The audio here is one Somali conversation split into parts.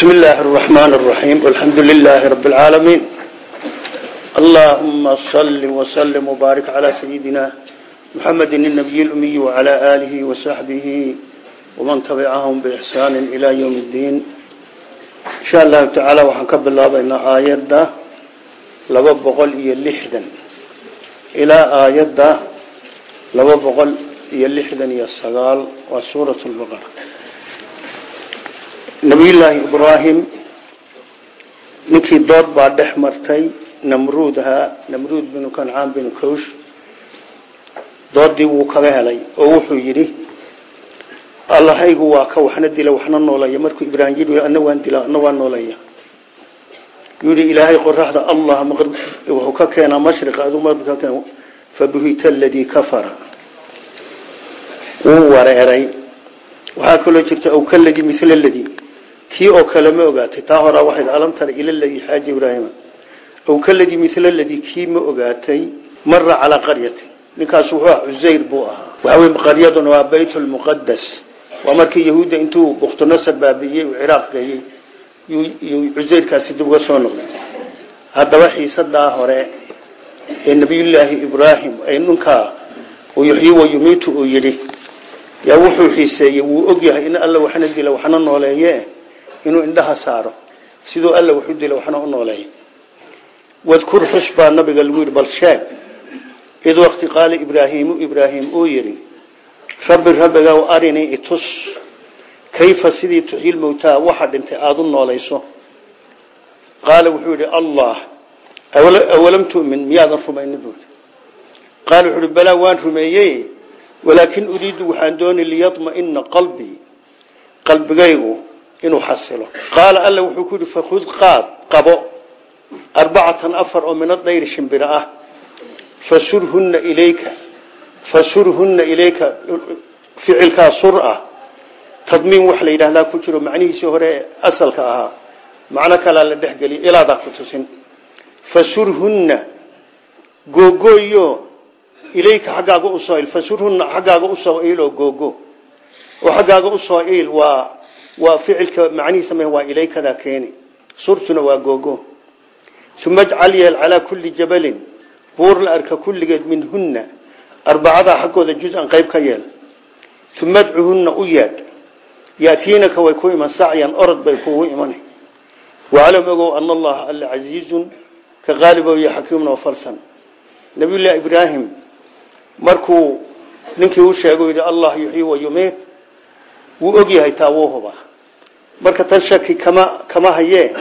بسم الله الرحمن الرحيم والحمد لله رب العالمين اللهم صل وسلم وبارك على سيدنا محمد النبي الأمي وعلى آله وصحبه ومن تبعهم بإحسان إلى يوم الدين إن شاء الله تعالى وحنكب الله بأن آيات لببغل إيا اللحدا إلى آيات لببغل إيا اللحدا إيا السغال وسورة البقرة nabiyullaahi ibraahim ninkii dood baa dhex martay namruud ahaa namruud binu kancaan binu kawsh doodii wuu kaga helay oo wuxuu yidhi allahaygu waa ka waxna dila waxna nooleeya markuu ibraahim yidhi ana waan dila ana waan nooleeya yidhi ilaahay qoraxda allah wuxuu ka keenaa mashriqa aduu maqrib ka keen fabuhita aladii kafara. Wuu wareeray. Waxaa kaloo jirta aw kaladii mila ladii kii oo kale ma ogaatay. Taa horaa waxayd alam tara ila ladii xaaja ibraahima. Aw kaladii mila ladii kii ma ogaatay mara calaa qaryati. Ninkaas wuxuu ah cusayr buu ahaa. Waxawey qaryaduna waa bayt lmuqadas waa markii yahuudda intuu buktunasar baabi'iyey uu ciraaq geeyey yuu cusayrkaasi dib uga soo noqday. Haddaba xiisadaa hore ee nabiyullaahi ibraahim ee ninkaa yuxyi wa yumiitu uu yidhi yaa wuxuu xiiseeyey wuu og yahay in alla waxna dila waxna nooleeye inuu indhaha saaro. Siduu alla waxu dila waxna u nooleeya. Wadkur xus baa nabiga lagu yidhi bal id wakti qaala ibraahiimu ibraahim uu yidhi rabbi rabbigaw arinii itus. Kayfa sidii tuxyil mowtaa waxa dhintay aada u noolayso. Qaala wuxuu yidhi allah awalam tu'min? Miyaadan rumayni buui qaala wuxuu ihi balaa waan rumeeyey walaakin uriidu waxaan dooni liyadmaina qalbii qalbigaygu inuu xasilo. Qaala alla wuxuu ku yidhi fakud qaad qabo. Arbacatan afar oo min adayri shimbiro ah. Fasurhunna ilayka. Fasurhunna ilayka. Ficilkaa sur ah. Tadmiin wax la yidhahdaa ku jiro macnihiisii hore asalka ahaa. Macno kalaa la dhexgeliya ilaadaa ku tusin. Fasurhunna googooyo ilayka xaggaaga u soo il. Fasurhunna xaggaaga u soo il oo googo. Oo xaggaaga u soo il waa waa ficilka macnihiisa ma waa ilaykada keeni. Surtuna waa googo. Uma ajcal yeel kulli jabalin. Buur arka kulligeed minhunna. Arbacadaa xaggooda juz-an qayb ka yeel. Uma u yeedh yaatiinaka way ku iman sacyan orod bay kugu iman. Waclam ogow ana allaha alla casiizun ka qaalibow iyo xakiimun oo falsan nabiyullaahi ibraahim markuu ninkii u yidhi allah yuxyi wa yumiit wuu og yahay taa wuu hubaa. Marka tan shaki kama kama hayee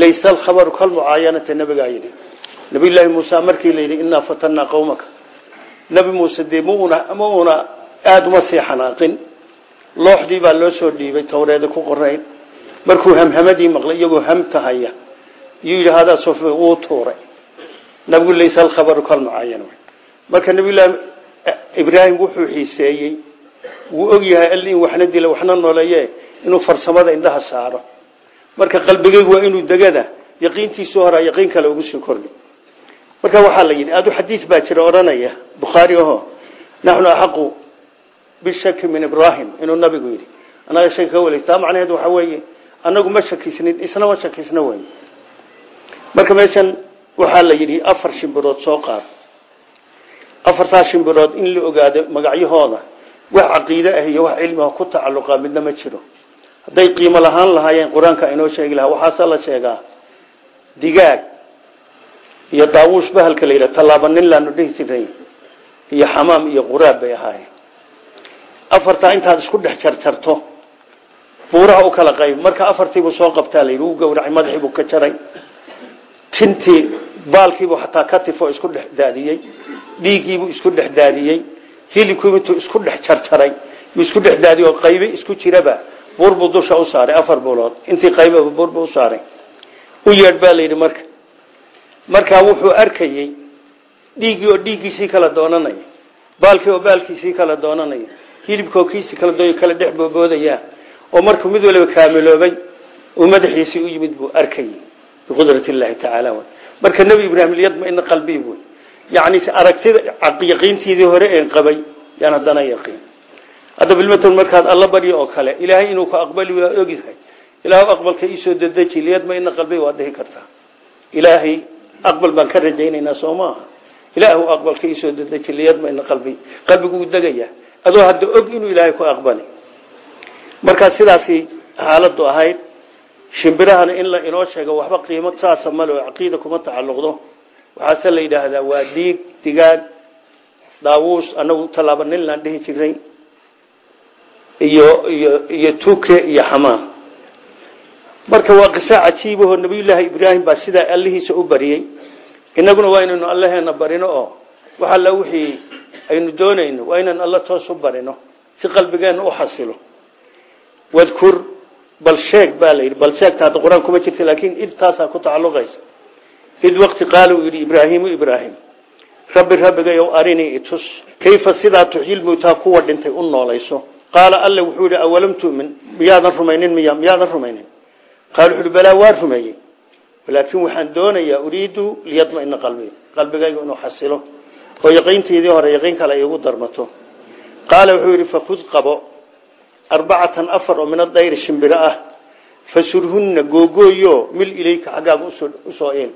laysa alkhabaru kalmucaayanata nabigaa yidhi. Nabiyullaahi muuse markii la yidhi innaa fatanaa qowmaka nabi muuse dee mauna ma una aada uma sii xanaaqin. Looxdii baa loo soo dhiibay tawreeda ku qorayn. Markuu hamhamadii maqlay iyagoo hamta haya yuu yidhi hadaa sof wuu tuuray. Nabigu laysa alkhabaru kalmucaayan marka nabiyullaahi ibraahim wuxuu xiiseeyey wuu og yahay all in waxna dila waxna nooleeye inuu farsamada indhaha saaro. Marka qalbigeygu waa inuu degada yaqiintiisu horaa yaqiin kale ugu sii kordhi. Marka waxaa la yidhi adu xadiis baa jira odhanaya bukhaari aho naxnu axaqu bishaki min ibraahim inuu nabigu yidhi. Anaga shaki ka weli taa macnaheed waxaa weeye anagu ma shakisnin isna ma shakisna wey marka meeshan waxaa la yidhi afar shimbirood soo qaad afartaa shimbirood in la ogaado magacyahooda wax caqiide ah iyo wax cilmiga ku tacalluqa midna ma jiro. Hadday qiimo lahaan lahaayeen qur'aanka inoo sheegi lahaa waxaase la sheegaa. Digaag iyo daawuush bahalka la yidhaha tallaaba laanu dhihi iyo xamaam iyo quraab bay ahaayeen. Afartaa intaad isku dhex jarjarto buuraha u kala qayb. Marka afartiibuu soo qabtaa layidhi wuu gowracay madaxiibuu ka jaray. Tintii baalkiibuu xataa ka tifo isku dhex daadiyey. Dhiiggiibuu isku dhex daadiyey hilibkiibu intuu isku dhex jarjaray isku dhex daadiyey oo qaybe isku jiraba. Buur buu dusha u saaray afar buulood. Intii qaybaba buur buu u saaray. U yeedh baa layidhi marka markaa wuxuu arkayey dhiiggii oo dhiiggiisii kala doonanaya baalkii oo baalkiisii kala doonanaya hilibkoo kiisii kala dooy kala dhex booboodayaa oo markuu mid waliba kaamiloobay uu madaxiisii u yimid buu arkayey biqudrat illaahi tacaala marka nebi ibraahim liyadmaina qalbii buy yani aragtida yaqiintiidii hore een qabay yaan haddana yaqiin. Hadda bilmatan markaad alla baryo oo kale ilaahay inuu ku aqbali waa ogyahay. Ilaahu aqbalka iisoo dedeji liyadmaina qalbi waad dhihi kartaa ilaahay aqbal baan ka rajaynaynaa soo maaha ilaahu aqbalka iisoo dedeji liyadmaina qalbi qalbiguu degaya. Adoo hadda og inuu ilaahay ku aqbali. Markaa sidaasi xaaladu ahayd shimbirahana in la inoo sheego waxba qiimo saasa male oo caqiida kuma tacalluqdo waxaase la yidhaahdaa waa dhiig digaag daawuus anagu tallaaba ninlaan dhihi jiray iyo iyo tuke iyo xamaam marka waa qiso cajiibahoo nabiyullaahi ibraahim baa sidaa allihiisa u bariyey. Inaguna waa inaynu allaheena barino oo wax alla wixii aynu doonayno waa inaynu alla toos u barino si qalbigeenna u xasilo. Wadkur bal sheeg baa la yidhi bal sheegta hadda qur'aan kuma jirta laakiin id taasaa ku tacalluqaysa id waqti qaala uu yidhi ibraahim rabbi rabbigayow arinii itus. Kayfa sidaa tuxyil mowtaa kuwa dhintay u noolayso? Qaala alle wuxuu yidhi awalam tu'min? Miyaadan rumaynin miya miyaadan rumaynin? Qaala wuxu uhi balaa waa rumeeyey waxaan doonayaa uriidu liyadmaina qalbi qalbigayga inuu xasilo oo yaqiintaydii hore yaqiin kale ay igu darmato. Qaala wuxuu yidhi fakud qabo arbacatan afar oo min adayri shimbiro ah fasurhunna googooyo mil ilayka xaggaaga u soo il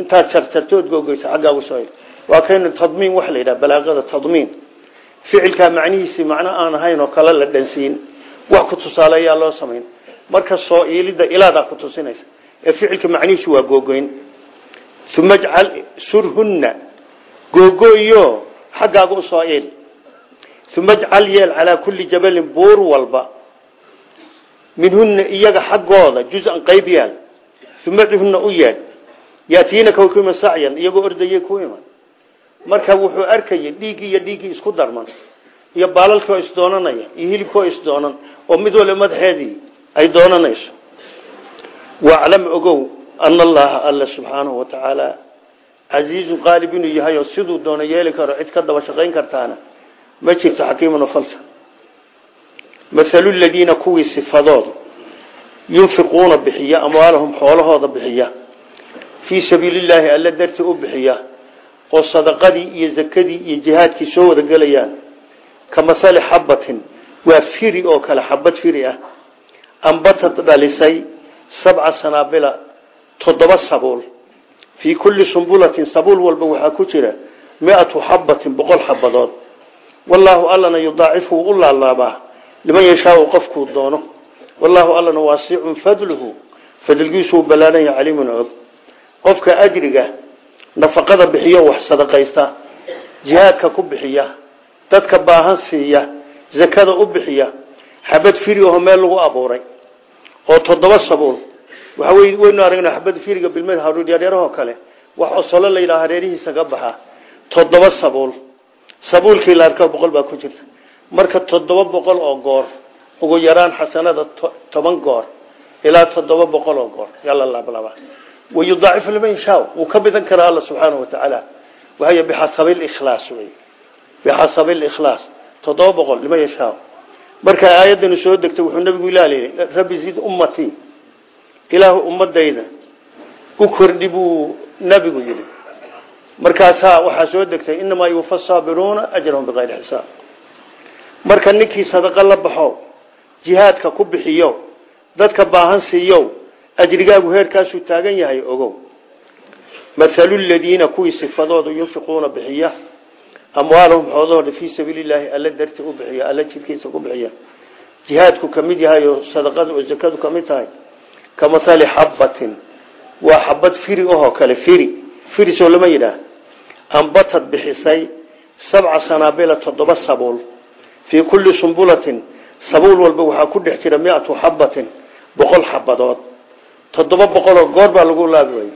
intaad jarjartood googoysa xaggaaga u soo il waa kaynu tadmiin waxa la yidhaha balaaqada tadmiin. Ficilkaa macnihiisii macno aan ahayn oo kale la dhansiin. Wax ku tusaaleeyaa loo samayn. Marka soo iilidda ilaadaa ku tusinaysa. Ee ficilka macnihiisu waa googoyn. Uma jcal surhunna. Googooyo xaggaaga u soo il uma jcal yeel calaa kulli jabalin buur walba. Minhunna iyaga xaggooda juz-an qayb yaal. Uma cihunna u yeedh yaatiinaka ku iman sacyan iyagoo ordayay ku iman. Marka wuxuu arkayay dhiiggii iyo dhiiggii isku darman iyo baalalkii oo isdoonanaya iyo hilibkii oo isdoonan oo mid waliba madaxeedii ay doonanayso. Waclam ogow ana allaha alla subxaanahu wa tacaala casiizun qaalib yahay oo siduu yeeli karo cid ka daba shaqayn kartaana ma jirto xakiiman falsa mathalu ladiina kuwii sifadooda yunfiquuna bixiya amwaalahum xoolahooda bixiya fii sabiili llaahi alla dartii u bixiya oo sadaqadii iyo zakadii iyo jihaadkii soo wada gelayaan. Ka mahali xabatin waa firi oo kale xabad firi ah. Ambatad dhalisay sabca sanaabila toddoba sabuul. Fii kulli sumbulatin sabuul walba waxaa ku jira miatu xabatin boqol xabadood wallaahu allana yudaacifu u laalaabaa liman yashaau qofkuu doono. Wallaahu allana waasicun fadluhu fadlgiisuu og qofka ajriga nafaqada bixiyo wax sadaqaysta jihaadka ku bixiya dadka baahan siiya zakada u bixiya xabad firi aho meel lagu abuuray oo toddoba sabuul. Waxa wey waynu aragnaa xabad firiga bilmad haruuryaryaerahoo kale wax osolo la yidhaha hareerihiisa ka baxa toddoba sabuul. Sabuulkii la arka boqol baa ku jirta. Marka toddoba boqol oo goor ugu yaraan xasanada toban goor ilaa toddoba boqol oo goor yala laablaba ka bidan karaa alla subxaanahu watacaala wahay bixasabi likhlaas wey. Bixasabi likhlaas toddoba boqol liman yashaa marka aayadani soo degtay wuxuu nabigu ilaaliyay rabbi zid ummatii ilaahu ummadayda u kordhi buu nabigu yidhi. Markaasaa waxaa soo degtay inamaa yuufa saabiruuna ajrahum bikayri xisaab. Marka ninkii sadaqo la baxo jihaadka ku bixiyo dadka baahan siiyo ajrigaagu heerkaasuu taagan yahay ogow mathalu ladiina kuwii sifadooda yunfiquuna bixiya amwaalahum xoolahooda fii sabiili llaahi alla darti u bixiya alla jidkiisa ku bixiya jihaadku ka mid yahay oo sadaqadu oo zakadu ka mid tahay ka mahali xabatin waa xabad firi ahoo kale firi firisoo lama yidhaah ambatad bixisay sabca sanaabila toddoba sabuul fii kulli sumbulatin sabuul walba waxaa ku dhex jira miatu xabatin boqol xabadood toddoba boqoloo goor baa lagu laabi way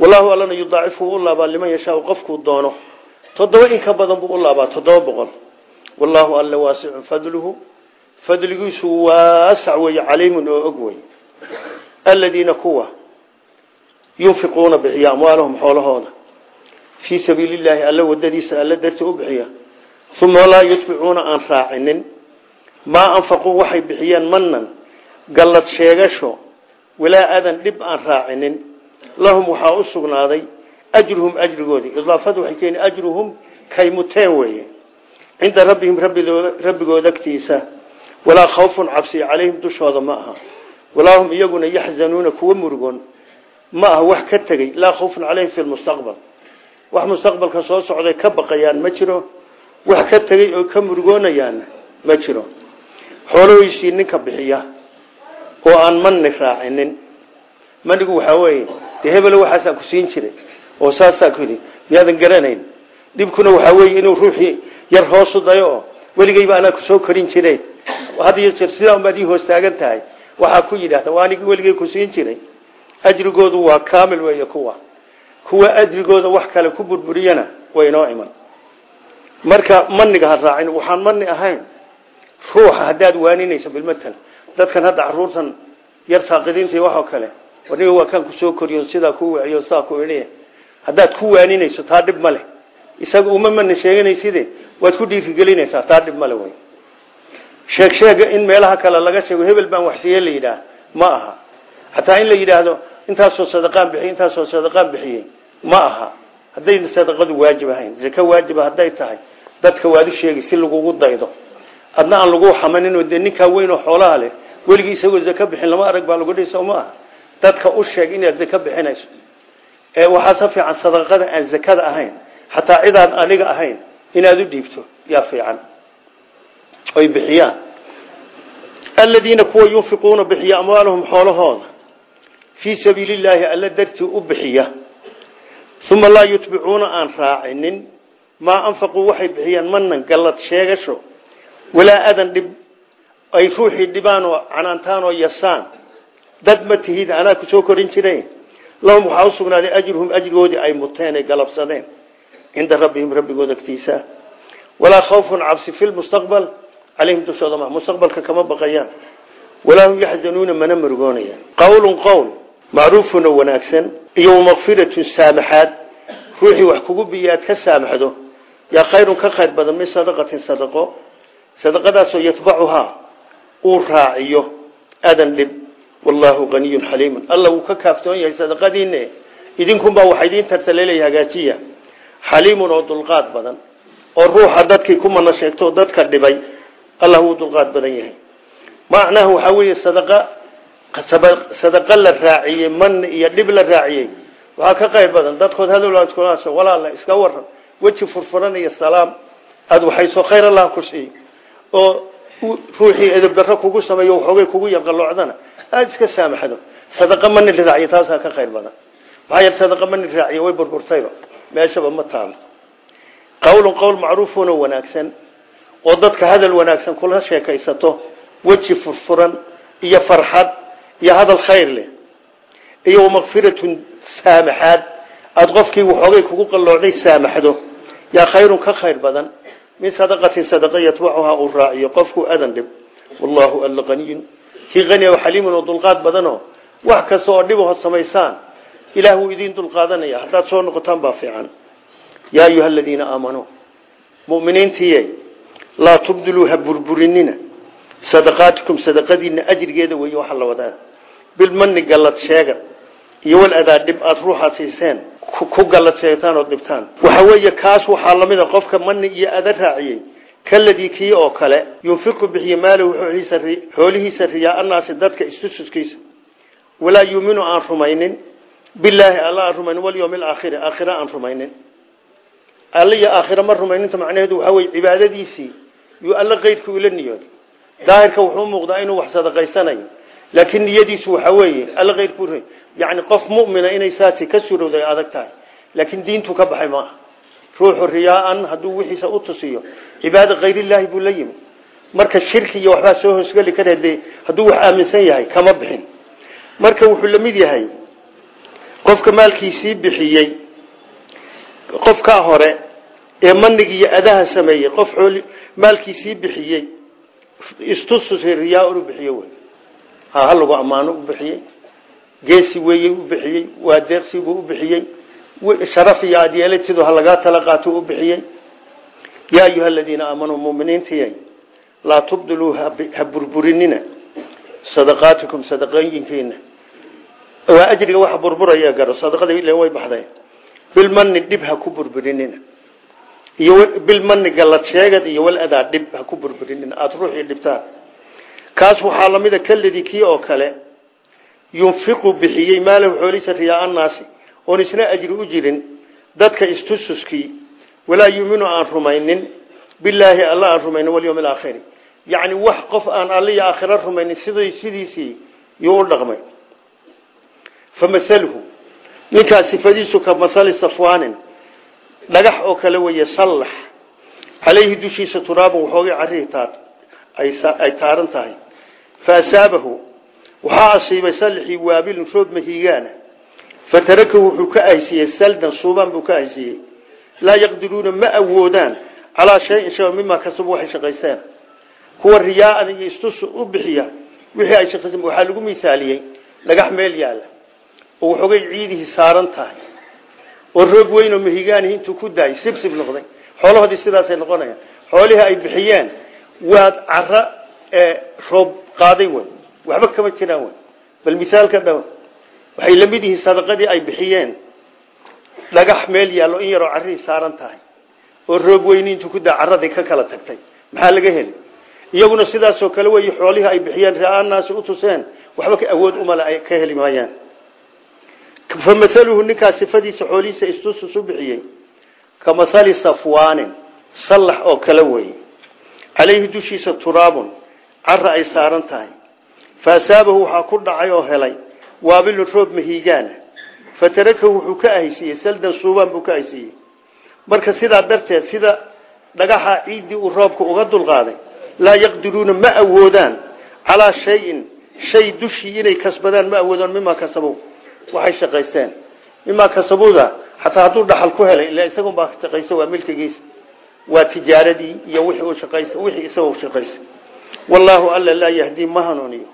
wallahu allana yudaacifu u laabaa liman yashaau qofkuu doono. Toddoba in ka badan buu u laabaa toddoba boqol. Wallahu alla waasicun fadluhu. Fadligiisu waasac wey caliimun oo og wey kuwa yunfiquuna bixiya amwaalahum xoolahooda. Fii sabiili alla wadadiisa alla darti u bixiya. Uma laa yutbicuuna aan raacinin. Maa anfaquu waxay bixiyeen manan gallad sheegasho walaa adan dhib aan raacinin. Lahum waxaa u sugnaaday ajruhum ajrigoodii. Idaafadu waxay keeni ajruhum kay muteen weeye. Cinda rabbihim rabbigooda agtiisa. Walaa khawfun cabsi calayhim dushooda ma aha. Walaa hum iyaguna yaxzanuuna kuwa murugoon ma ah wax ka tegey. Laa khawfun calayhim fi lmustaqbal wax mustaqbalka soo socday ka baqayaan ma jiro. Wax ka tegey oo ka murugoonayaanna ma jiro. Xoolahoysii ninka bixiya oo aan manni raacinin manigu waxaa weeye dee hebelo waxaasaa ku siin jiray oo saasaa ku yidhi miyaadan garanayn. Dhibkuna waxaa weeye inuu ruuxii yar hoosu dayo oo weligeyba anaa ku soo korin jiray. Had iyo jeer sidaa unbaad ii hoos tahay waxaa ku yidhahda waa anigi weligey ku siin jiray. Ajrigoodu waa kaamil weeye kuwa. Kuwa ajrigooda wax kale ku burburiyana way inoo iman. Marka maniga ha raacin waxaan mani ahayn. Ruuxa haddaad waaninayso bilmatal dadkan hadda caruurtan yar saaqidiinta waxoo kale. Aniga waa kaan ku soo koriyo sidaa ku wiciyo saa ku haddaad ku waaninayso taa dhib ma leh. Uma mani sheeganayside waad ku dhiirigelinaysaa taa dhib male wey. Sheeg sheega in meelaha kale laga sheego hebel baan waxsiiye la yidhaah ma aha. Xataa in la yidhaahdo intaasoo sadaqaan bixiyey intaasoo sadaqaan bixiyey ma aha. Haddayna sadaqadu waajib ahayn zake waajiba hadday tahay dadka waad u sheegi si lagugu daydo. Adna aan lagu xamaninoo dee ninkaa weyn oo xoolaha leh weligii isagoo zake bixin lama arag baa lagu dhihi soo dadka u sheeg inaad zake bixinayso. Ee waxaa sa fiican sadaqada aan zakada ahayn xataa cidaan aniga ahayn inaad u dhiibto. Yaa fiican. Oy bixiyaan. Aladiina kuwa yunfiquuna bixiya amwaalahum xoolahooda fii sabiili alla dartii u bixiya. Uma laa yutbicuuna aan raacinin. Maa anfaquu waxay bixiyaan manan gallad sheegasho. Walaa adan dhib ay ruuxii dhibaan oo yasaan. Dad ma tihid anaa ku soo korin jiray. Lahum waxaa u sugnaaday ajruhum ajrigoodii ay muteen galabsadeen. Cinda rabbihim rabbigooda agtiisa. Walaa khawfun cabsi fi lmustaqbal calayhim dushooda ma mustaqbalka kama baqayaan. Walaa hum yaxzanuuna mana murugoonayaan qowlun qowl macruufun oo wanaagsan iyo wamakfiratun saamaxaad. Ruuxii wax kugu biyo aad ka saamaxdo. Yaa khayrun ka khayr badan min sadaqatin sadaqo. Sadaqadaasoo yatbacuhaa uu raaciyo adan dhib. Wallaahu haniyun xaliimun alla wuu ka kaaftoon yahay sadaqadiinne. Idinkunbaa waxa idiin tartaleelaya hagaajiya. Xaliimun oo dulqaad badan. Oo ruuxa dadkii ku mana sheegto dadka dhibay. Allah wuu dulqaad badan yahay. Macnaha waxaa weeye sadaqa sadaqa la raaciyey man iyo dhib la raaciyey waxaa ka qayb badan. Dadkood hadowlaas walaala iska waran weji furfuran iyo salaam. Aada waxayso khayr allah ku siiyo oo ruuxii edabdarro kugu sameeyo waxoogay kugu yarqaloocdana aada iska saamaxdo. Sadaqa mani la raaciyo taasaa ka khayr badan. Maxaa yeele sadaqa mani raaciyo way burburtayba. Meeshaba ma taalo qowlun qowl macruufun oo wanaagsan. Oo dadka hadal wanaagsan kula sheekaysato weji furfuran iyo farxad iyo hadal khayr leh. Iyo wamakfiratun saamaxaad. Aada qofkii waxoogay kugu qalloocday saamaxdo. Yaa khayrun ka khayr badan min sadaqatin sadaqa yatbacuhaa uu raaciyo. Qofku adan dhib. Wallaahu alla qaniyun kii qani o xaliimun oo dulqaad badanoo wax kasta oo dhib hod samaysaan ilaah wuu idiin dulqaadanaya. Haddaad soo noqotaan baa fiican. Yaa ayuha aladiina aamanuu muminiintiiye laa tubdiluu ha burburinina. Sadaqaatikum sadaqadiina ajrigeeda weeye waxaa la wadaa. Bilmani gallad sheega iyo wal adaa dhib aada ruuxaad siiseen ku gallad sheegtaan oo dhibtaan. Waxa weeye kaas waxaa la mid a qofka mani iyo ada raaciyey kaladii kii oo kale yunfiqu bixiye maalahu xoolihiisa riyaa annaasi dadka istususkiisa walaa yuuminu aan rumaynin. Bilaahi alla aan rumaynin walyawmi alaakhiri aakhira aan rumaynin. Alla iyo aakhira ma rumayninta macnaheedu waxaa weye cibaadadiisii yuu alla keyrkii ula niyooday. Daahirka wuxuu muuqdaa inuu wax sadaqaysanayo laakiin niyadiisu waxa weeye alla keyrku yani qof mumina inay saasi ka surowday adag tahay. Laakiin diintu ka baxay maaha. Ruuxu riyaaan hadduu wixiisa u tusiyo cibaada kayrillaahi buu la yimi marka shirki iyo waxbaa soo hoosgeli kara de hadduu wax aaminsan yahay kama bixin. Marka wuxuu la mid yahay qofka maalkiisii bixiyey qofkaa hore ee manigi iyo adaha sameeyey qof maalkiisii bixiyey istustusay riyaa ha halagu ammaano u bixiyey. Geesi weeye u bixiyey. Waa deeqsibuu u bixiyey. Sharaf iyo adyeelatidu ha lagaa tala qaato u bixiyey. Yaa ayuha aladiina aamanuu muminiintiy laa tubdiluu ha burburinina sadaqaatikum sadaqooyinkiina waa ajriga waxa burburaya garo sadaqada ile way baxday. Bilmani dhib ha ku burburinina. Iyo bilmani gallad sheegad iyo wal adaa dhib ha ku burburinina. Aada ruuxii dhibtaan kaas waxaa lamida kaladii kii oo kale yunfiqu bixiyey maalahu xoolihiisa riyaa annaasi oon isna ajri u jirin dadka istususkii walaa yuminu aan rumaynin bilaahi alla aan rumaynin walyowm alaakhiri yacni wax qof aan alla iyo aakhiro rumaynin sid sidiisii yuu u dhaqmay. Fa masalhu ninkaa sifadiisu ka masali safwaanin dhagax oo kale weeye sallax calayhi dushiisa turaabun waxoogay carihii taar ay taaran tahay fa asaabahu waxaa asiibay sallaxii waabilun roob mahiigaana fatarakahu wuxuu ka aysiiyey saldan suubaan buu ka aysiiyey laa yaqdiruuna ma awoodaan calaa shayin shay mimaa kasabu waxay shaqaysteen kuwa riyaaan iyo istus u bixiya wixii ay shaqaysteen waxaa lagu misaaliyey dhagax meel yaalla oo waxoogay ciidihii saaran tahay oo roob weyn oo mahigaanihi intuu ku daayay sibsib noqday xoolahoodii sidaasay noqonayaan xoolihii ay bixiyeen waa cara roob qaaday wey waxba kama jiraan wey bal misaalka dhow waxay la yihiin sadaqadii ay bixiyeen. Dhagax meel yaallo in yaroo carrihii saaran tahay oo roob weyni intuu ku daa ka kala tagtay. Maxaa laga heli iyaguna sidaasoo kale wey xoolihii ay bixiyeen ra'aanaasi u tuseen waxba ka awood umale ay ka heli maayaan. Fa maaluhu ninkaa sifadiisa xoolihiisa istusus u bixiyey ka mahali safwaanin sallax oo kale weeye calayhi dushiisa turaabun cara ay saaran tahay. Fa asaabahu waxaa ku dhacay oo helay. Waabilun roob mahiigaana fatarakahu wuxuu ka ahaysiiyey. Saldan suubaan buu ka ahaysiiyey. Marka sidaa darteed sida dhagaxa ciiddii uu roobka uga dulqaaday laa yaqdiruuna ma awoodaan calaa shayin. Shay dushii inay kasbadaan ma awoodaan mimaa kasabow waxay shaqaysteen. Mimaa kasabuda xataa hadduu dhaxal ku helay ila isagunbaa shaqaysta waa milkigiisa waa tijaaradii iyo wixii uu shaqaysta wixii isagoo shaqaysta wallaahu alla laa yahdii ma hanuuniyo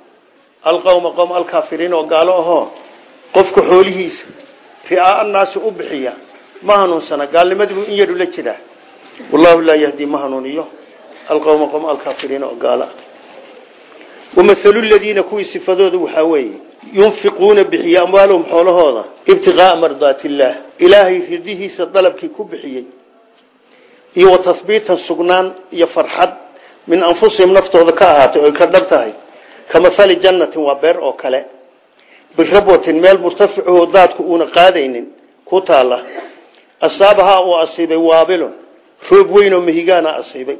alqowma qowm alkaafiriin oo gaalo ahoo qofka xoolihiisa ri'aa annaasi u bixiya ma hanuunsana in yaru la jiraa wallahu laa yahdii ma hanuuniyo alqowma qowm alkaafiriin oo gaalo ah wamahalu ladiina kuwii sifadooda waxaa weeye yunfiquuna xoolahooda ibtiqaaa mardaati illaah ilaahay ridihiisa dalabkii ku bixiyey iyo wa tahbiitan sugnaan iyo farxad min anfusihim naftooda ka ahaatay oy ka dhab tahay. Ka mahali jannatin waa beer oo kale. Birabwatin meel murtaficuhu daadku uuna qaadaynin ku taalla. Asaabahaa uu asiibay waabilun roob weyn oo mahigaana asiibay.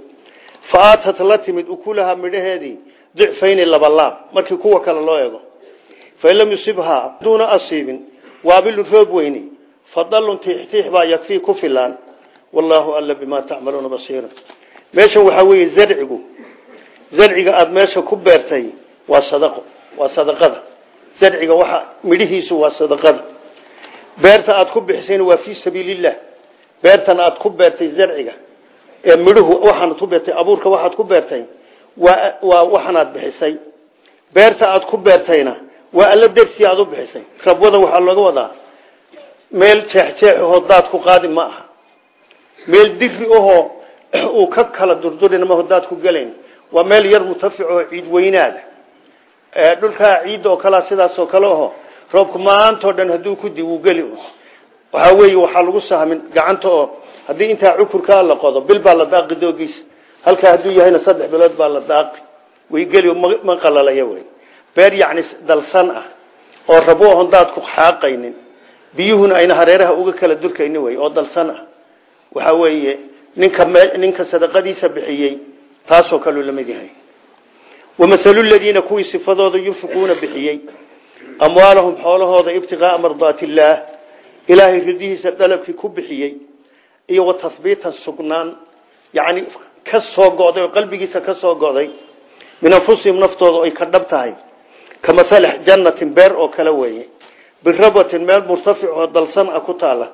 Fa aatat la timid ukulahaa midhaheedii dicfayni labalaab markii kuwa kale loo ego fain lam yusibhaa asiibin waabilun roob weyni. Fadalun tiixtiix baa yakfii ku filaan. Wallaahu alla bimaa tacmaluuna basiira meeshan waxaa weeye zarcigu zarciga aada meesha ku beertay waa sadaqo waa sadaqada. Zarciga waxa midhihiisu waa sadaqada. Beerta aada ku bixisayna waa fii sabiilillah. Beertan aada ku beertay zarciga. Ee midhuhu waxaanad ku beertay abuurka waxaad ku beertay waa waa waxanaad bixisay. Beerta aada ku beertayna waa alla dersi aada u bixisay. Rabwada waxaa looga wadaa meel daad ku qaadi ma aha. Meel diri ahoo uu ka kala durdurin maho daad ku gelayn. Waa meel yar mutaficoo ciid weynaada dhulkaa ciidda oo kalea sidaasoo kale aho roobku maantao dhan hadduu ku di wuu geli weeye waxaa lagu sahmin gacanta oo haddii intaa cukurkaa la qodo bil la daaqi doogiisa halkaa hadduu yahayna saddex bilood baa la daaqi. Way geli ma qalalaya wey. Beer yacni dalsan ah oo rabo oon daadku xaaqaynin. Biyuhuna ayna hareeraha uga kala durkayni wey oo dalsan ah. Waxaa weeye ninka ninka sadaqadiisa bixiyey taasoo kaleu la mid yahay. Wamahalu ladiina kuwii sifadooda yunfiquuna bixiyey amwaalahum xoolahooda ibtiqaaa mardaati illaah ilaahay ridihiisa ku bixiyey iyo wa tahbiitan sugnaan yacni ka go'day qalbigiisa ka go'day min anfusihim naftooda ay ka dhab tahay ka mahali jannatin beer oo kale weeye birabatin meel murtafic oo dalsan ah ku taala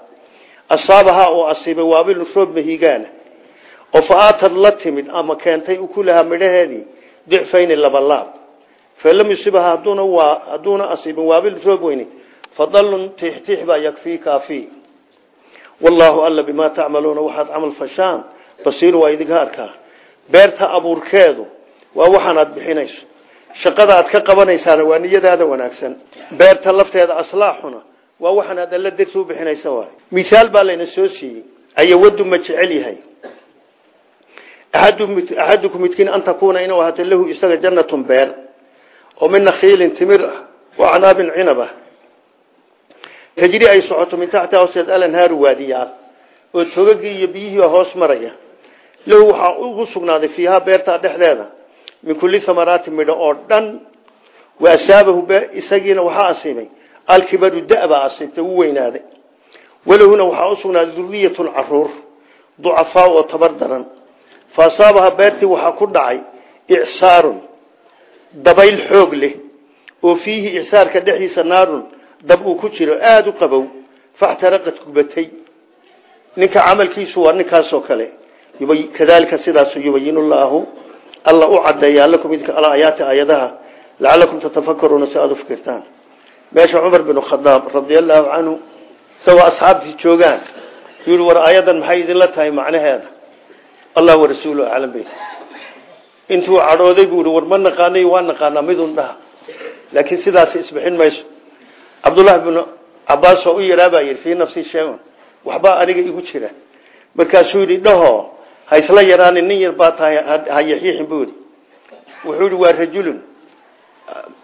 asaabahaa oo asiibay waabilun roob mahigaana oo fa aatad la timid ama keentay ukulahaa midhaheedii dicfayni labalaab fain lam yusibaha hadduuna asiibin waabil roob weyni. Fadalun tiixtiix baa yakfii kaafii wallaahu alla bimaa tacmaluuna waxaad camal fashaan basiir waa idinka arkaa beerta abuurkeedu waa waxaanaad bixinayso. Shaqada aad ka qabanaysaana waa niyadaada wanaagsan. Beerta lafteeda waa waxaanaad alla darti u bixinaysa waay. Misaal baa layna soo siiyey. Ayawadu ma jecel yahay. Axadukum midkiin an takuuna inuu ahaato lahu isaga jannatun beer oo min nakhiilin timir ah. Wa canaabin cinaba tajri ay socoto min taxti hoosteed alanhaaru waadiyaal. Oo togagii iyo biyihii hoos maraya. Lahu waxaa ugu sugnaaday fiihaa beertaa dhexdeeda. Min kulli samaraati midho oo dhan. Wa asaabahu isagiina waxaa asiibay alkibaru da-baa asiibtay u weynaaday. Walahuna waxaa u sugnaaday duriyatun carruur ducafaa oo tabar daran. Fa asaabaha beertii waxaa ku dhacay icsaarun dabayl xoog leh oo fiihi icsaarka dhexdiisa naarun dab uu ku jiro aada u qabow faxtaraqad gubatay. Ninka camalkiisu waa ninkaasoo kale. Kadalika sidaasu yubayin llaahu alla u cadeeyaa lakum idinka fikirtaan meesha cumar bin khadaab radia allaahu canhu isagoo asxaabtii joogaan. Yui war aayadan maxay idinla tahay macnaheeda? Allah warasuulu aclam bay intuu cadhooday buu i war ma naqaanay waa naqaanaa midun dhaha. Laakiin sidaas isbixin mayso. Cabdullahi binu cabaas oo u yaraabaa yidhi fii nafsi sheeun waxbaa aniga igu jira. Markaasuu yidhi dhaho ha isla yaraanin nin yar baa tahay ha yaxiixin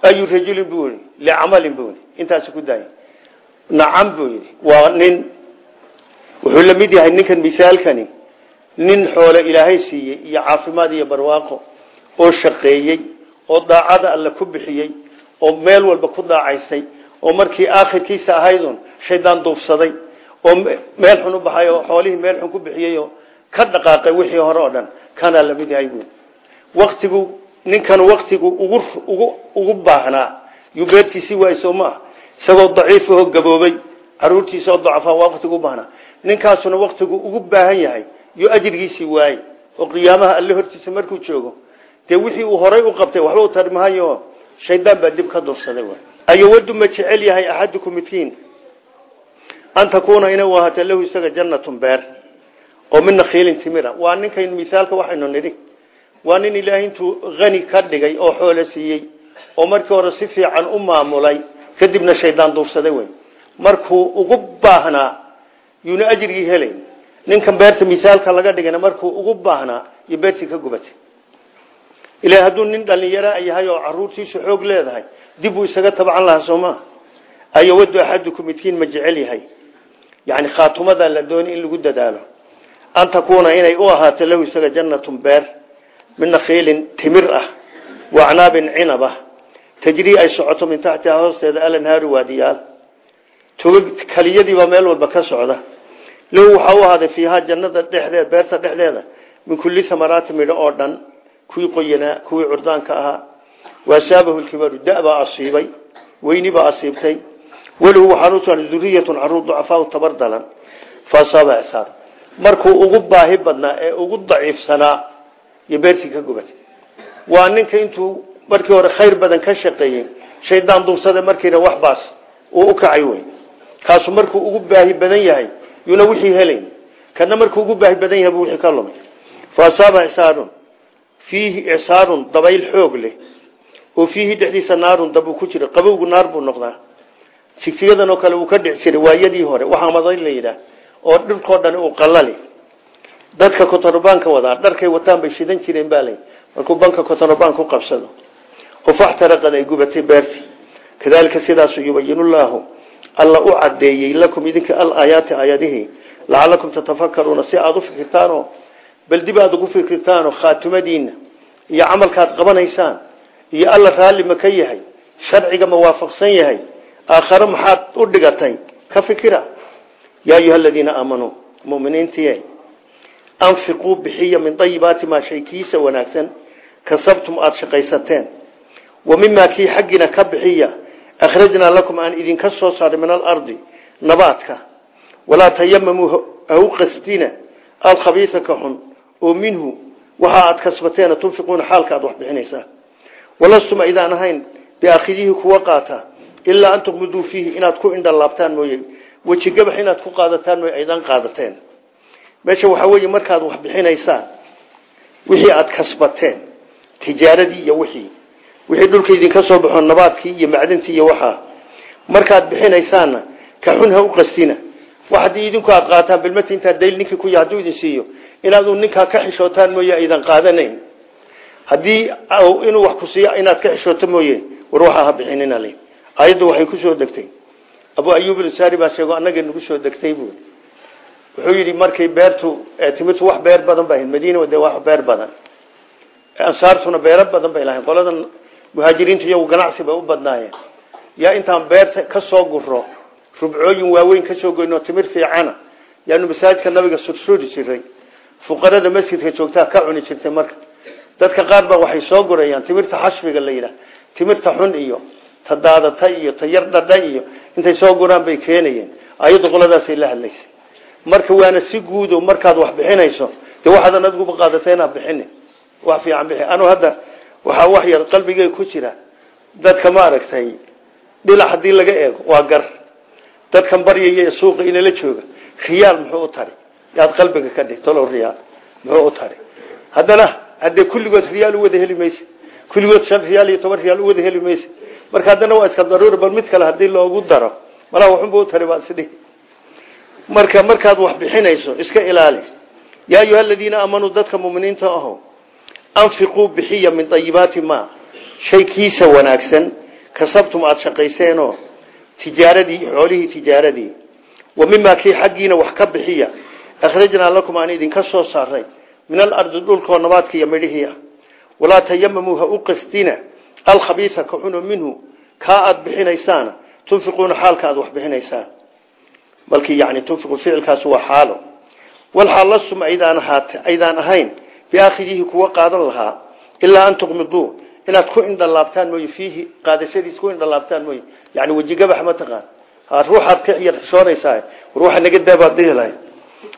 ayu rajulin buu yidhi licamalin buu yidhi intaasi ku daaya nacam buu yidhi waa nin wuxuu la mid yahay ninkan misaalkani nin xoole ilaahay siiyey iyo caafimaad iyo barwaaqo oo shaqeeyey oo daacada alle ku bixiyey oo meel walba ku daacaysay oo markii aakhirkiisa ahaydun shaydaan duufsaday oo meel xun u baxay oo xoolihii meel xun ku bixiyey oo ka dhaqaaqay wixii hore oo dhan kanaa la mid yahay buui waktigu ninkan waktigu ugu baahnaa. Yuu beertiisii waay soo maaha isagoo daciifahoo gaboobay caruurtiisa oo dacafaa waa waktigu u baahnaa. Ninkaasuna waktigu ugu baahan yahay yuu ajrigiisii waayey oo qiyaamaha alle hortiisa markuu joogo. Dee wixii uu horay u qabtay waxba u tarmahayo shaydaan baa dib ka dursaday ayowadu ma jecel yahay axadukum midkiin? An takuuna inay ahaato lahu isaga jannatun beer. Oo min nakhiilin timira. Waa ninkan misaalka waxaynu nidhi waa nin ilaahay intuu hani ka dhigay oo xoolo siiyey oo markii hore si fiican u maamulay kadibna shaydaan duufsaday wey markuu ugu baahnaa yuuna ajrigii helayn ninkan beerta misaalka laga dhigana markuu ugu baahnaa iyo beertii ka gubatay. Ila hadduu nin dhalinyara yahay oo caruurtiisu xoog leedahay dib buu isaga tabcan lahaa sooma ayowadu axadukum midkiin ma jecel yahay. Yani khaatumada la dooni in lagu dadaalo. An takuuna inay u ahaato lahu isaga jannatun beer min nakhiilin timir ah wa acnaabin cinab ah. Tajrii ay socoto min taxtiha hoosteeda alanhaaru waadiyaal. Togag kaliyadiibaa meel walba ka socda. Lahu waxaa u ahaaday fiihaa jannada dhexdeed beerta dhexdeeda min kulli samaraati midho oo dhan kuwii qoyanaa kuwii curdaanka ahaa. Waasaabahu lkibaru da-baa asiibay weyni baa asiibtay. Walahu waxaan usugan duriyatun carruur ducafaau tabar dalan faasaaba isaar markuu ugu baahi badnaa ee ugu daciifsanaa iyo beertii ka gubatay waa ninka intuu markii hore khayr badan ka shaqeeyey shaydaan duubsada markiina waxbaas uu u kacay wey kaasu markuu ugu baahi badan yahay yuuna wixii helayn kana markuu ugu baahi badan yahay buu ka lumay. Faasaaba isaarun fiihi icsaarun dabayl xoog leh. Oo fiihi dhexdiisa naarun dab uu ku jiro qabowgu naar buu noqdaa. Jigjigadan oo kale uu ka dhici waayadii hore waxaa maday la oo dhirkoo uu qalali dadka kotonobaanka wadaa dharkay wataan bay shidan jireen baa lay markuu banka kotonobaan ku qabsado oo faxtaraqad ay gubatay beertii. Kadalika sidaasu yubayinullahu alla u cadeeyey lakum idinka alaayaati aayadihii lacalakum tatafakaruuna si aada u fikirtaanoo bal dib aad ugu fikirtaanoo khaatimadiina iyo camalkaad qabanaysaan iyo alla raalli ma ka yahay sharciga ma waafaqsan yahay aakhare maxaad u dhigatay? Ka fikira yaa ayuha aladiina aamanuu muminiintiye anfiquu bixiya min ayibaati maa shay kiisa wanaagsan kasabtum aada shaqaysateen wa mimaa kii xaggiina ka bixiya akhrajnaa lakum aan idinka soo saaray min alardi nabaadka walaa tayamamuu ha u qasdina alkhabiisa ka xun oo minhu waxa aad kasbateena tunfiquuna xaalka aad wax bixinaysaa walastum aydaan ahayn biaakhidihi kuwa qaata ilaa an tuqmiduu fiihi inaad ku indhalaabtaan mooye wejigabax inaad ku qaadataan mooye aydaan qaadateen meesha waxaa weeye markaad wax bixinaysaan wixii aad kasbateen tijaaradii iyo wixii wixii dhulka idinka soo baxo nabaadkii iyo macdintii iyo waxaa markaad bixinaysaanna ka xun u qastina wax idinku aad qaataan bilmati intaa dayl ninkii ku ya hadduu idin siiyo inaadu ninkaa ka xishootaan mooye aydan qaadanayn. Haddii inuu wax ku siiyo inaad ka xishooto mooye war waxaa ha bixinina ayaddu waxay ku soo degtay. Abu ayub ilsaari baa sheego annagay nagu soo degtay buui wuxuu yidhi markay beertu timirtu wax beer badan ba madiina de wax beer badan. Ansaartuna beero badan bay lahayn qoladan muhaajiriintu iyagu ganacsi bay u badnaayeen. Yaa intaan beerta ka soo guro rubcooyin waaweyn ka soo goynoo timir fiicana yaanu masaajidka nabiga sursuri jiray. Fuqarada masjidka joogtaa ka cuni jirtay marka. Dadka qaar baa waxay soo gurayaan timirta xashbiga la yidhaah timirta xun iyo ta iyo ta yar iyo intay soo guraan bay keenayeen. Ayaddu qoladaasay la hadlaysay marka waana si guudo markaad wax bixinayso dee waxaadan adiguba qaadata inaad bixini. Wax fiican bixi. Anu hadda waxaa wax yar qalbigey ku jira dadka ma aragtay dhilac haddii laga eego waa gar. Dadkan baryaya suuqa inala jooga riyaal muxuu u tari. Yaad qalbiga ka dhig talow riyaal muxuu u tari. Haddana haddee kulligood riyaal u wada heli mayse kulligood shan riyaal iyo toban riyaal u wada heli mayse marka haddana waa iska daruuri bal mid kale haddii loogu daro malaa waxunba u tari baad isdhihi marka markaad wax bixinayso iska ilaali. Yaa ayuha aladiina aamanuu dadka muminiinta aho anfiquu bixiya min ayibaati ma shay kiisa wanaagsan kasabtum aada shaqayseenoo tijaaradii xoolihii tijaaradii. Wa mimaa kii xaggiina wax ka bixiya akhrajnaa lakum aan idinka soo saaray min alardi dhulkoo nabaadka iyo midhihii ah. Walaa tayamamuu ha u qasdina alkhabiisa ka cuno minhu kaa aada bixinaysaana tunfiquuna xaalka aada wax bixinaysaan balkii yani tunfiqu ficilkaas waa xaalo. Walxaal lastum aydaan ahaat aydaan ahayn biaakhidihi kuwa qaadan lahaa ilaa an tuqmiduu inaad ku indhalaabtaan mooye fiihi qaadashadiis ku indhalaabtaan mooye. Yani wejigabax ma taqaan. Ruuxaad ka iyarsoonaysaa ruuxa naga daabaad dhihi lahay.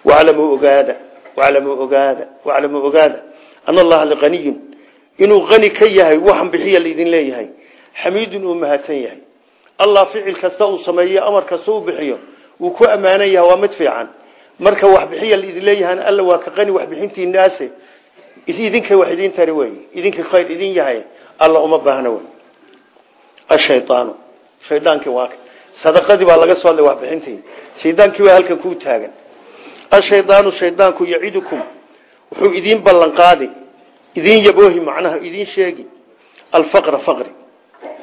Waclamuu ogaada waclamuu ogaada waclamuu ogaada. Ana allaha liqaniyun inuu qani ka yahay waxan bixiya laidin leeyahay. Xamiidun uu mahadsan yahay. Allah ficil kasta uu sameeyo amar kasta uu bixiyo wuu ku ammaanan yahay waa mid fiican. Marka wax bixiya laidin leeyahan alla waa ka qani waxbixintiinaase idinka wax idin tari wey idinka khayr idin yahay alla uma baahna wey. Ashaydaanu shaydaankii waa sadaqadii baa laga soo hadlay waxbixintii. Shaydaankii waa halkan kuu taagan. Ashaydaanu shaydaanku yacidukum wuxuu idiin ballan qaadi idiin yaboohi macnaha idiin sheegi. Alfaqra faqri.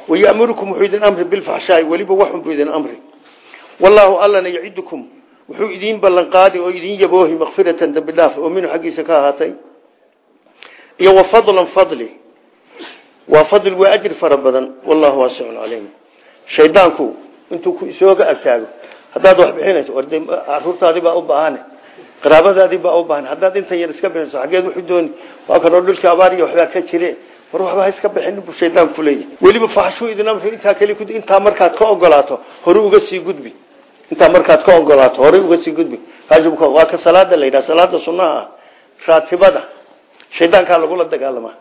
Wayamurukum wuxuu idin amri bilfaxshaai weliba waxunbuu idin amri wallaahu allana yacidukum wuxuu idiin ballan qaadi oo idiin yaboohi makfiratan dambi dhaaf oo minhu xaggiisa ka ahaatay. Iyo wa fadlan fadli. Waa fadl waa ajri fara badan. Wallahu waasicun calayhim shaydaanku intuu ku isooga agtaago haddaad wax bixinayso warde caruurtaadii baa u baahane qaraabadaadii baa u baahan haddaad intan yar iska bixiso xaggeed wuxuu dooni waa kanoo dhulka abaar iyo waxbaa ka jire war iska bixin buu shaydaanku leeyahy weliba faxshuu idin amri intaa kali ku intaa markaad ka ogolaato hore uga sii gudbi. Intaa markaad ka ogolaato horey uga sii gudbi. Waajibka waa ka salaada la yidhaha salaada sunnaha ah raatibada. Shaydaankaa lagula dagaalamaa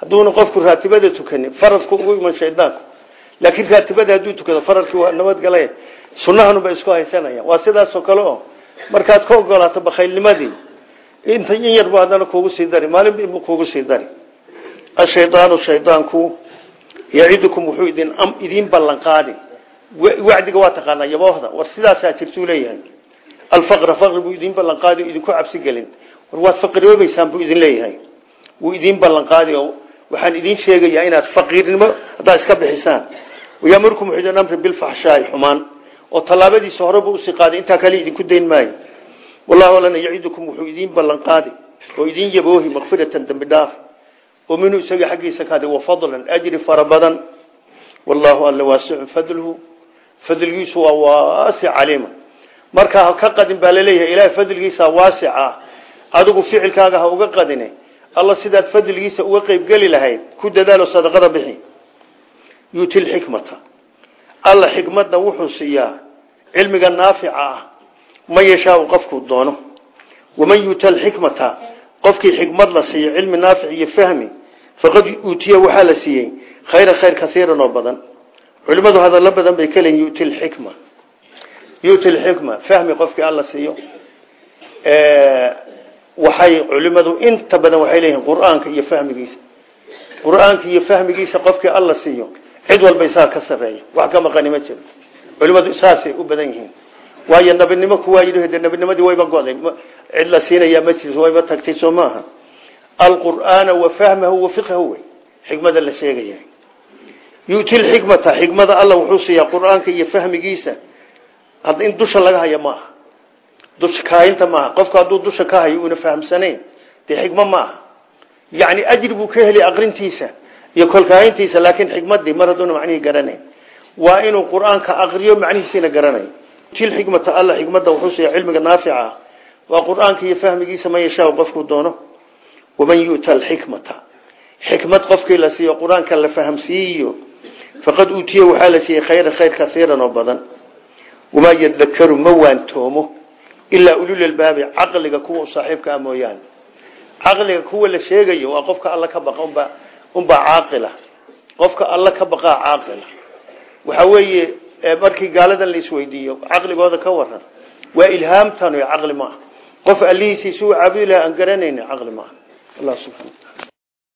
hadduuna qofku raatibada tukanin faradku ugu iman shaydaanku laakiin raatibada hadduu tukado faradkii waa nabadgale sunnahanuba isku haysanayaan. Waa sidaasoo kale oo markaad ka ogolaato bakhaylnimadii inta in yarbu haddana kuugu sii dari maalinba inbu kuugu sii dari ashaydaanu shaydaanku yacidukum wuxuu idin idiin ballan qaadi wacdiga waa taqaanaa yaboohda. War sidaasaa jirtuu leeyahay. Alfaqra faqri buu idiin ballan qaadi oo idinku cabsi gelin. War waad faqiroobeysaan buu idin leeyahay. Wuu idiin ballan qaadi oo waxaan idiin sheegayaa inaad faqiirnimo haddaad iska bixisaan. Wayamurkum wuxuu idin amri bilfaxshaai xumaan. Oo tallaabadiisa horeba u sii qaaday intaa kale idinku dayn maayo. Wallahu alana yacidukum wuxuu idiin ballan qaadi oo idiin yaboohi makfiratan dambi dhaaf minhu isaga xaggiisa kaadi wa fadlan ajri fara badan. Wallahu alla waasicun fadluhu fadligiisu waa waasic caliima. Markaa ka qadin baa la leeyahay ilahay fadligiisa waasic ah. Adigu ficilkaaga ha uga qadine. Alla sidaad fadligiisa uga qeybgeli lahayd ku dadaalo sadaqada bixi. Yuuti lxikmata alla xikmadda wuxuu siiyaa cilmiga naafica ah. Man yashaau qofkuu doono. Waman yuuta alxikmata qofkii xikmad la siiyo cilmi naafic iyo fahmi faqad uutiya waxaa la siiyey khayra khayr kaiiran oo badan. Culimadu hadallo badan bay ka leeyiin yuti lxikma yuti lxikma fahmi qofkii alla siiyo. Waxay culimadu inta badan waxay leeyihiin qur'aanka iyo fahmigiisa. Qur'aanka iyo fahmigiisa qofkii alla siiyo cid walba isaa ka sareeya wax ka maqani ma jiro cid la siinayaa ma jirto wayba tagtay soo alqur'aana wa fahmahu wa fiqhahu wey. Xikmada la sheegaya yu'ti lxikmata xikmada alla wuxuu siiyaa qur'aanka iyo fahmigiisa. In dusha laga hayo maaha. Dusha kaayinta maaha. Qofku hadduu dusha ka hayo una fahamsanayn dee xikmo maaha. Yacni ajri buu ka heli aqrintiisa iyo kolkaayintiisa laakiin xikmadii mar hadduuna macnihii garanayn waa inuu qur'aanka aqriyo macnihiisiina garanayo til xikmata alla xikmada wuxuu siiya cilmiga naafica. Waa qur'aanka iyo fahmigiisa man yashaa qofkuu doono waman yu'ta alxikmata xikmad qofkii la siiyo qur'aanka la fahamsiiyo faqad uutiya waxaa la siiyey khayra khayr kaiiran oo badan wamaa yadakaru ma waantoomo ilaa ululalbaabi caqliga kuwa saaxiibka ah mooyaane caqliga kuwa la sheegayo waa qofka alla ka baqa unbaa unbaa caaqila qofka alla ka baqaa caaqila waxa weeye markii gaaladan la isweydiiyo caqligooda ka waran waa ilhaamtan caqli maaha qof allihiisiisuu caabudi laha aan garanayni caqli maaha allah subxana